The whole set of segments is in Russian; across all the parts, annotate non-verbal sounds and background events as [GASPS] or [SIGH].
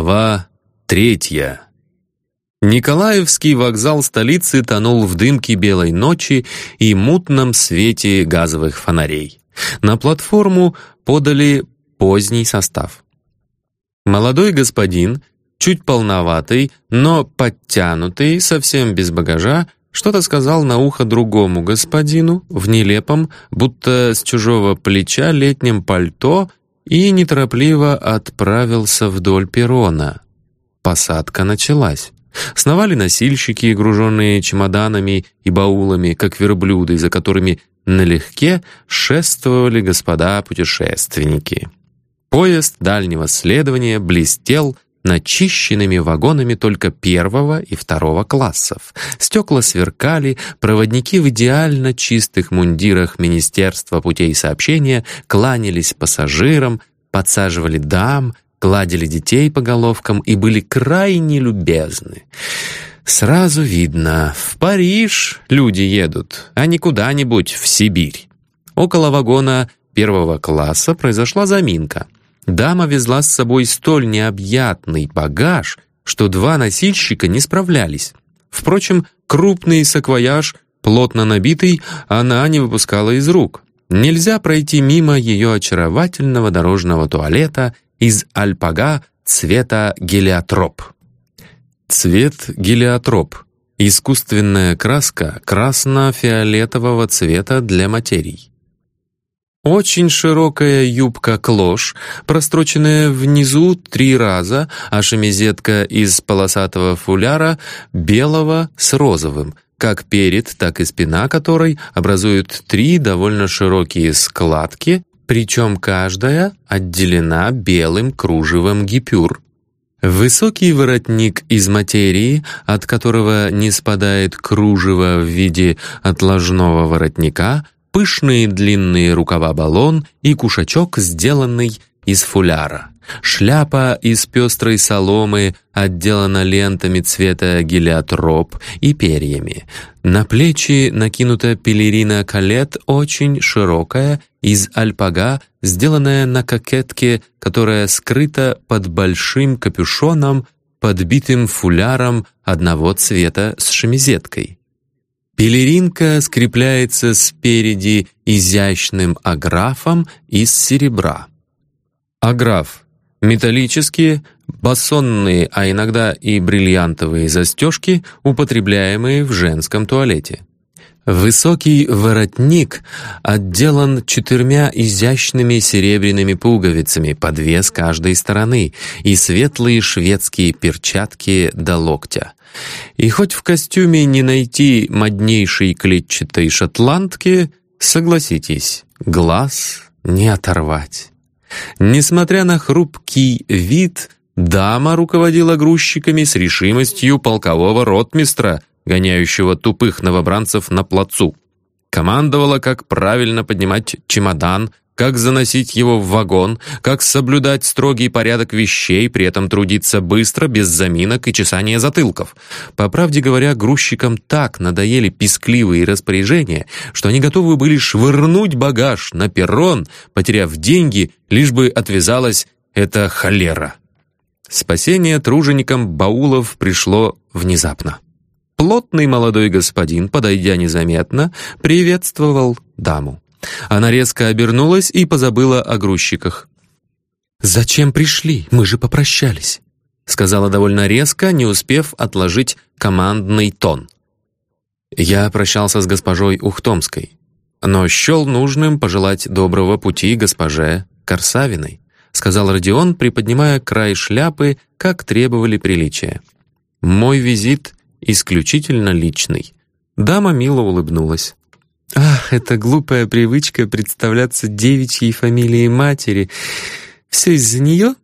Глава третья. Николаевский вокзал столицы тонул в дымке белой ночи и мутном свете газовых фонарей. На платформу подали поздний состав. Молодой господин, чуть полноватый, но подтянутый, совсем без багажа, что-то сказал на ухо другому господину в нелепом, будто с чужого плеча летнем пальто и неторопливо отправился вдоль перрона. Посадка началась. Сновали носильщики, груженные чемоданами и баулами, как верблюды, за которыми налегке шествовали господа путешественники. Поезд дальнего следования блестел начищенными вагонами только первого и второго классов. Стекла сверкали, проводники в идеально чистых мундирах Министерства путей сообщения кланялись пассажирам, подсаживали дам, гладили детей по головкам и были крайне любезны. Сразу видно, в Париж люди едут, а не куда-нибудь в Сибирь. Около вагона первого класса произошла заминка. Дама везла с собой столь необъятный багаж, что два носильщика не справлялись. Впрочем, крупный саквояж, плотно набитый, она не выпускала из рук. Нельзя пройти мимо ее очаровательного дорожного туалета из альпага цвета гелиотроп. Цвет гелиотроп — искусственная краска красно-фиолетового цвета для материй. Очень широкая юбка-клош, простроченная внизу три раза, а шемизетка из полосатого фуляра белого с розовым, как перед, так и спина которой образуют три довольно широкие складки, причем каждая отделена белым кружевом гипюр. Высокий воротник из материи, от которого не спадает кружево в виде отложного воротника, пышные длинные рукава-баллон и кушачок, сделанный из фуляра. Шляпа из пестрой соломы отделана лентами цвета гелиотроп и перьями. На плечи накинута пелерина калет очень широкая, из альпага, сделанная на кокетке, которая скрыта под большим капюшоном, подбитым фуляром одного цвета с шемизеткой. Пелеринка скрепляется спереди изящным аграфом из серебра. Аграф Металлические, басонные, а иногда и бриллиантовые застежки, употребляемые в женском туалете. Высокий воротник отделан четырьмя изящными серебряными пуговицами по две с каждой стороны и светлые шведские перчатки до локтя. И хоть в костюме не найти моднейшей клетчатой шотландки, согласитесь, глаз не оторвать. Несмотря на хрупкий вид, дама руководила грузчиками с решимостью полкового ротмистра, гоняющего тупых новобранцев на плацу. Командовала, как правильно поднимать чемодан, как заносить его в вагон, как соблюдать строгий порядок вещей, при этом трудиться быстро, без заминок и чесания затылков. По правде говоря, грузчикам так надоели пискливые распоряжения, что они готовы были швырнуть багаж на перрон, потеряв деньги, лишь бы отвязалась эта холера. Спасение труженикам баулов пришло внезапно. Плотный молодой господин, подойдя незаметно, приветствовал даму. Она резко обернулась и позабыла о грузчиках. «Зачем пришли? Мы же попрощались», сказала довольно резко, не успев отложить командный тон. Я прощался с госпожой Ухтомской, но счел нужным пожелать доброго пути госпоже Корсавиной, сказал Родион, приподнимая край шляпы, как требовали приличия. «Мой визит исключительно личный». Дама мило улыбнулась. Ах, эта глупая привычка представляться девичьей фамилией матери. Все из-за нее?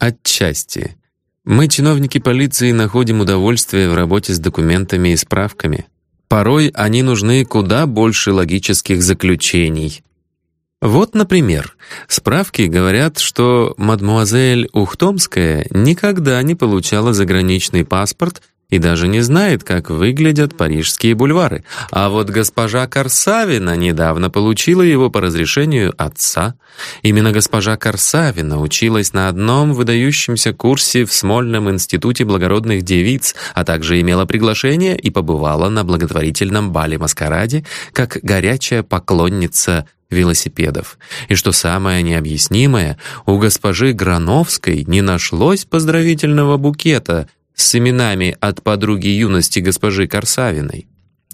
Отчасти. Мы, чиновники полиции, находим удовольствие в работе с документами и справками. Порой они нужны куда больше логических заключений. Вот, например, справки говорят, что мадмуазель Ухтомская никогда не получала заграничный паспорт и даже не знает, как выглядят парижские бульвары. А вот госпожа Корсавина недавно получила его по разрешению отца. Именно госпожа Корсавина училась на одном выдающемся курсе в Смольном институте благородных девиц, а также имела приглашение и побывала на благотворительном бале-маскараде как горячая поклонница велосипедов. И что самое необъяснимое, у госпожи Грановской не нашлось поздравительного букета с именами от подруги юности госпожи Корсавиной.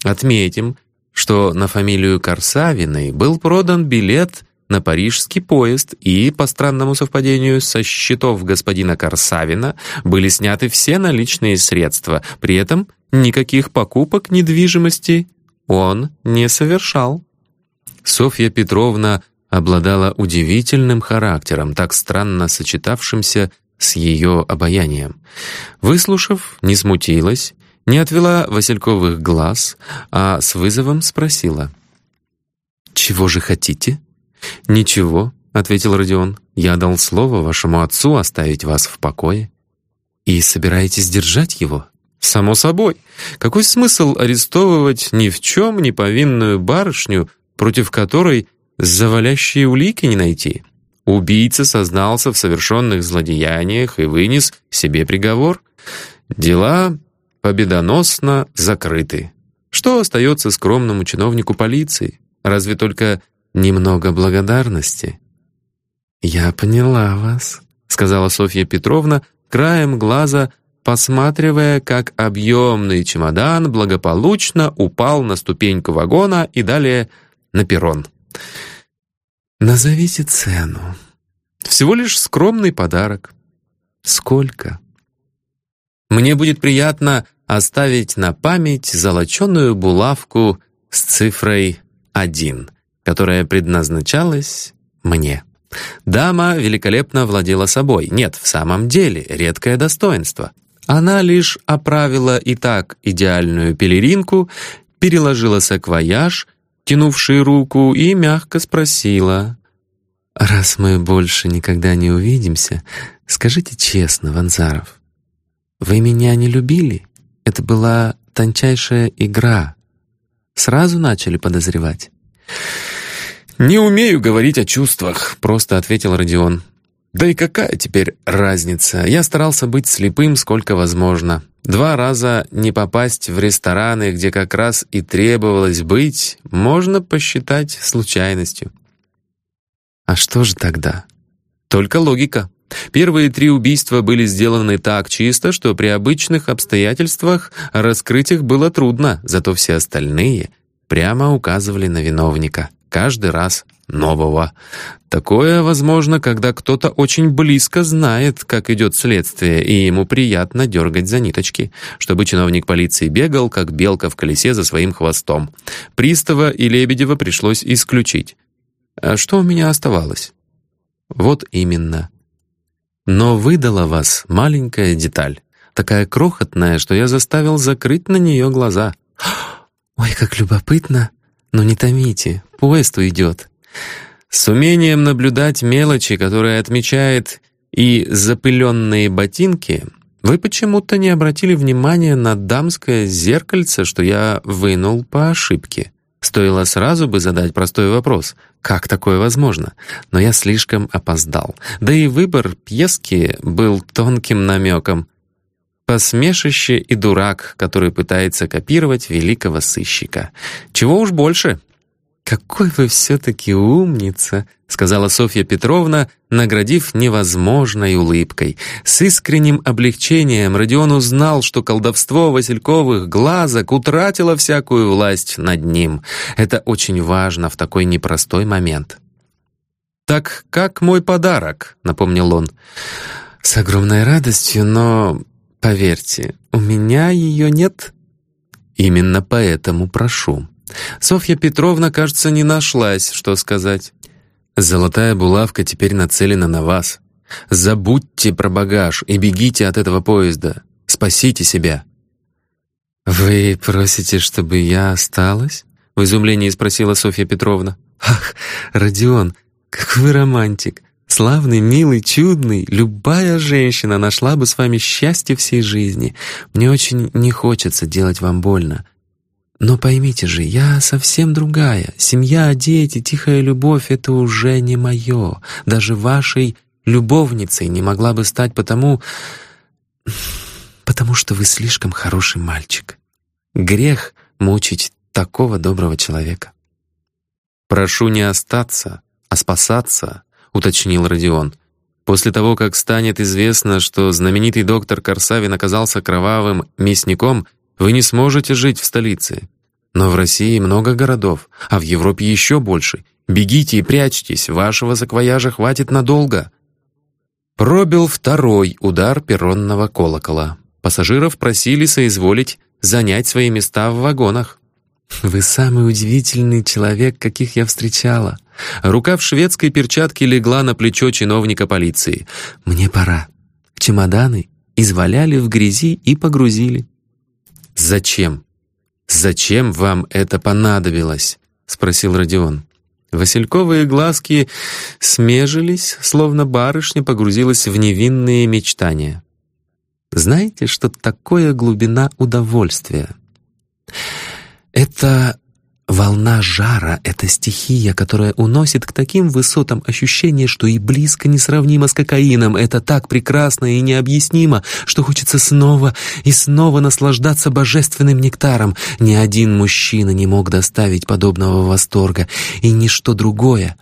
Отметим, что на фамилию Корсавиной был продан билет на парижский поезд, и, по странному совпадению, со счетов господина Корсавина были сняты все наличные средства, при этом никаких покупок недвижимости он не совершал. Софья Петровна обладала удивительным характером, так странно сочетавшимся с ее обаянием. Выслушав, не смутилась, не отвела Васильковых глаз, а с вызовом спросила. «Чего же хотите?» «Ничего», — ответил Родион. «Я дал слово вашему отцу оставить вас в покое». «И собираетесь держать его?» «Само собой. Какой смысл арестовывать ни в чем не повинную барышню, против которой завалящие улики не найти. Убийца сознался в совершенных злодеяниях и вынес себе приговор. Дела победоносно закрыты. Что остается скромному чиновнику полиции? Разве только немного благодарности? «Я поняла вас», — сказала Софья Петровна, краем глаза посматривая, как объемный чемодан благополучно упал на ступеньку вагона и далее на перрон. «Назовите цену. Всего лишь скромный подарок. Сколько?» «Мне будет приятно оставить на память золоченую булавку с цифрой один, которая предназначалась мне». Дама великолепно владела собой. Нет, в самом деле, редкое достоинство. Она лишь оправила и так идеальную пелеринку, переложила саквояж тянувшей руку, и мягко спросила. «Раз мы больше никогда не увидимся, скажите честно, Ванзаров, вы меня не любили? Это была тончайшая игра. Сразу начали подозревать?» «Не умею говорить о чувствах», — просто ответил Родион. «Да и какая теперь разница? Я старался быть слепым сколько возможно. Два раза не попасть в рестораны, где как раз и требовалось быть, можно посчитать случайностью. А что же тогда? Только логика. Первые три убийства были сделаны так чисто, что при обычных обстоятельствах раскрыть их было трудно, зато все остальные прямо указывали на виновника каждый раз нового. Такое возможно, когда кто-то очень близко знает, как идет следствие, и ему приятно дергать за ниточки, чтобы чиновник полиции бегал, как белка в колесе за своим хвостом. Пристава и Лебедева пришлось исключить. А что у меня оставалось? Вот именно. Но выдала вас маленькая деталь, такая крохотная, что я заставил закрыть на нее глаза. [GASPS] «Ой, как любопытно!» Но не томите, поезд уйдет. С умением наблюдать мелочи, которые отмечает и запыленные ботинки, вы почему-то не обратили внимания на дамское зеркальце, что я вынул по ошибке. Стоило сразу бы задать простой вопрос, как такое возможно? Но я слишком опоздал. Да и выбор пьески был тонким намеком. Посмешище и дурак, который пытается копировать великого сыщика. Чего уж больше. «Какой вы все-таки умница!» — сказала Софья Петровна, наградив невозможной улыбкой. С искренним облегчением Родион узнал, что колдовство Васильковых глазок утратило всякую власть над ним. Это очень важно в такой непростой момент. «Так как мой подарок?» — напомнил он. «С огромной радостью, но Поверьте, у меня ее нет. Именно поэтому прошу. Софья Петровна, кажется, не нашлась, что сказать. Золотая булавка теперь нацелена на вас. Забудьте про багаж и бегите от этого поезда. Спасите себя. «Вы просите, чтобы я осталась?» В изумлении спросила Софья Петровна. «Ах, Родион, какой вы романтик! славный, милый, чудный. Любая женщина нашла бы с вами счастье всей жизни. Мне очень не хочется делать вам больно. Но поймите же, я совсем другая. Семья, дети, тихая любовь — это уже не мое. Даже вашей любовницей не могла бы стать потому... потому что вы слишком хороший мальчик. Грех мучить такого доброго человека. «Прошу не остаться, а спасаться», — уточнил Родион. «После того, как станет известно, что знаменитый доктор Корсавин оказался кровавым мясником, вы не сможете жить в столице. Но в России много городов, а в Европе еще больше. Бегите и прячьтесь, вашего саквояжа хватит надолго». Пробил второй удар перронного колокола. Пассажиров просили соизволить занять свои места в вагонах. «Вы самый удивительный человек, каких я встречала». Рука в шведской перчатке легла на плечо чиновника полиции. «Мне пора». Чемоданы изваляли в грязи и погрузили. «Зачем? Зачем вам это понадобилось?» — спросил Родион. Васильковые глазки смежились, словно барышня погрузилась в невинные мечтания. Знаете, что такое глубина удовольствия? Это волна жара, это стихия, которая уносит к таким высотам ощущение, что и близко несравнимо с кокаином. Это так прекрасно и необъяснимо, что хочется снова и снова наслаждаться божественным нектаром. Ни один мужчина не мог доставить подобного восторга, и ничто другое.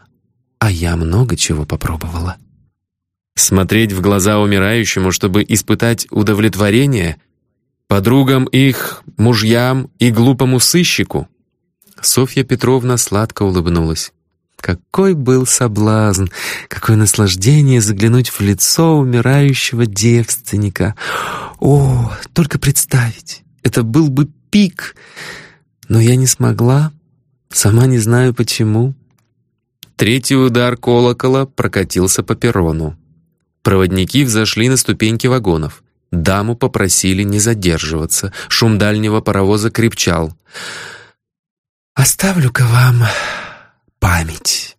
А я много чего попробовала. Смотреть в глаза умирающему, чтобы испытать удовлетворение? Подругам их, мужьям и глупому сыщику? Софья Петровна сладко улыбнулась. Какой был соблазн, какое наслаждение заглянуть в лицо умирающего девственника. О, только представить, это был бы пик. Но я не смогла, сама не знаю почему. Третий удар колокола прокатился по перрону. Проводники взошли на ступеньки вагонов. Даму попросили не задерживаться. Шум дальнего паровоза крепчал. «Оставлю-ка вам память».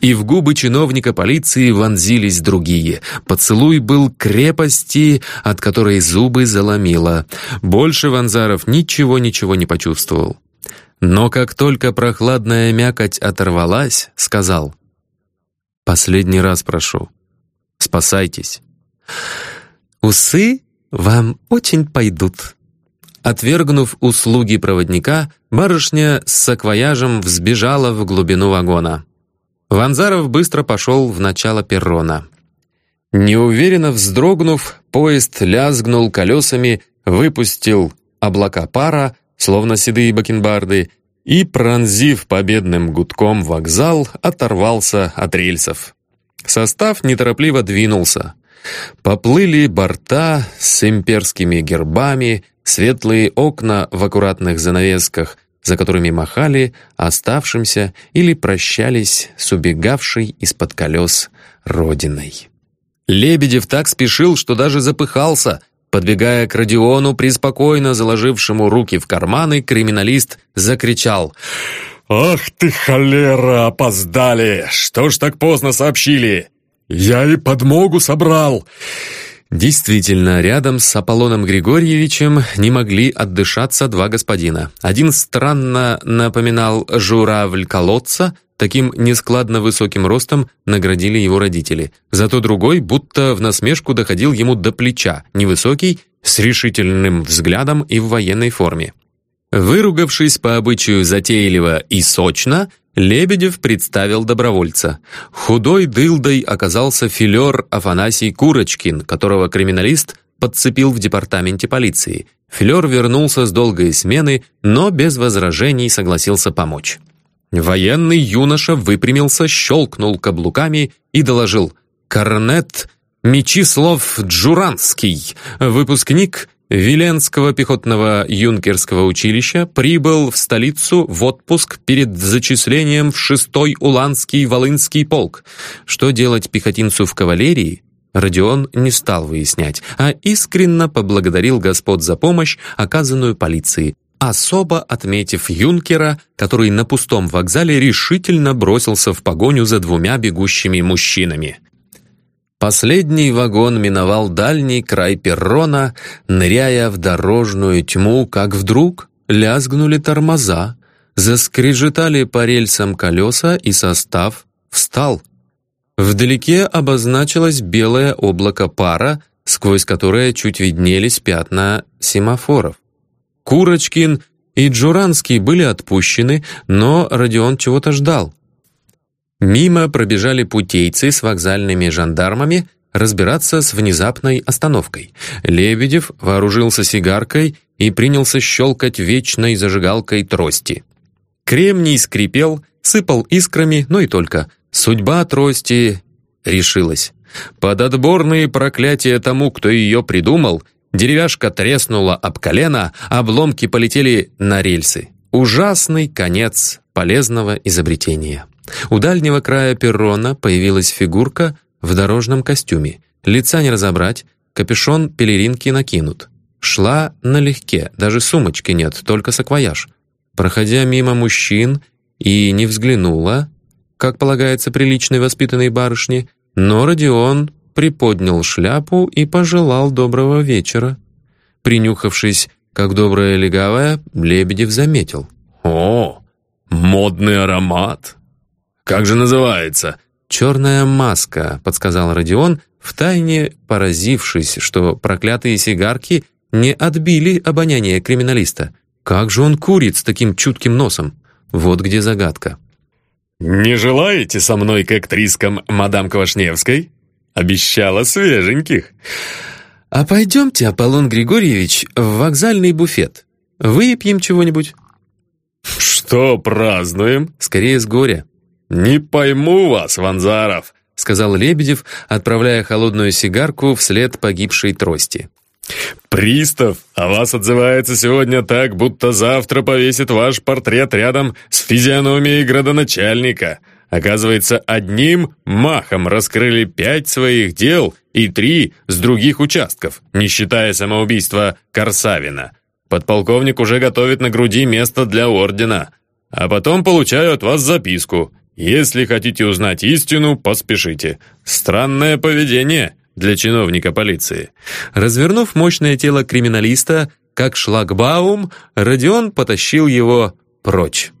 И в губы чиновника полиции вонзились другие. Поцелуй был крепости, от которой зубы заломило. Больше Ванзаров ничего-ничего не почувствовал. Но как только прохладная мякоть оторвалась, сказал «Последний раз прошу, Спасайтесь. Усы вам очень пойдут. Отвергнув услуги проводника, барышня с саквояжем взбежала в глубину вагона. Ванзаров быстро пошел в начало перрона. Неуверенно вздрогнув, поезд лязгнул колесами, выпустил облака пара, словно седые бакенбарды, и, пронзив победным гудком вокзал, оторвался от рельсов. Состав неторопливо двинулся. Поплыли борта с имперскими гербами, светлые окна в аккуратных занавесках, за которыми махали оставшимся или прощались с убегавшей из-под колес родиной. Лебедев так спешил, что даже запыхался. Подбегая к Родиону, преспокойно заложившему руки в карманы, криминалист закричал — «Ах ты, холера, опоздали! Что ж так поздно сообщили? Я и подмогу собрал!» Действительно, рядом с Аполлоном Григорьевичем не могли отдышаться два господина. Один странно напоминал журавль колодца, таким нескладно высоким ростом наградили его родители. Зато другой будто в насмешку доходил ему до плеча, невысокий, с решительным взглядом и в военной форме. Выругавшись по обычаю затейливо и сочно, Лебедев представил добровольца. Худой дылдой оказался филер Афанасий Курочкин, которого криминалист подцепил в департаменте полиции. Филер вернулся с долгой смены, но без возражений согласился помочь. Военный юноша выпрямился, щелкнул каблуками и доложил «Корнет Мечислав Джуранский, выпускник Виленского пехотного юнкерского училища прибыл в столицу в отпуск перед зачислением в 6-й Уланский Волынский полк. Что делать пехотинцу в кавалерии? Родион не стал выяснять, а искренно поблагодарил господ за помощь, оказанную полиции. особо отметив юнкера, который на пустом вокзале решительно бросился в погоню за двумя бегущими мужчинами. Последний вагон миновал дальний край перрона, ныряя в дорожную тьму, как вдруг лязгнули тормоза, заскрежетали по рельсам колеса, и состав встал. Вдалеке обозначилось белое облако пара, сквозь которое чуть виднелись пятна семафоров. Курочкин и Джуранский были отпущены, но Родион чего-то ждал. Мимо пробежали путейцы с вокзальными жандармами разбираться с внезапной остановкой. Лебедев вооружился сигаркой и принялся щелкать вечной зажигалкой трости. Кремний скрипел, сыпал искрами, но и только. Судьба трости решилась. Под отборные проклятия тому, кто ее придумал, деревяшка треснула об колено, обломки полетели на рельсы. Ужасный конец полезного изобретения. У дальнего края перрона появилась фигурка в дорожном костюме. Лица не разобрать, капюшон пелеринки накинут. Шла налегке, даже сумочки нет, только саквояж. Проходя мимо мужчин и не взглянула, как полагается приличной воспитанной барышне, но Родион приподнял шляпу и пожелал доброго вечера. Принюхавшись, как добрая легавая, Лебедев заметил. «О, модный аромат! Как же называется?» «Черная маска», — подсказал Родион, втайне поразившись, что проклятые сигарки не отбили обоняние криминалиста. Как же он курит с таким чутким носом? Вот где загадка. «Не желаете со мной к актрискам мадам Квашневской? Обещала свеженьких». «А пойдемте, Аполлон Григорьевич, в вокзальный буфет. Выпьем чего-нибудь?» «Что празднуем?» «Скорее с горя». «Не пойму вас, Ванзаров», — сказал Лебедев, отправляя холодную сигарку вслед погибшей трости. «Пристав о вас отзывается сегодня так, будто завтра повесит ваш портрет рядом с физиономией градоначальника. Оказывается, одним махом раскрыли пять своих дел и три с других участков, не считая самоубийства Корсавина. Подполковник уже готовит на груди место для ордена. А потом получаю от вас записку. Если хотите узнать истину, поспешите. Странное поведение» для чиновника полиции. Развернув мощное тело криминалиста, как шлагбаум, Родион потащил его прочь.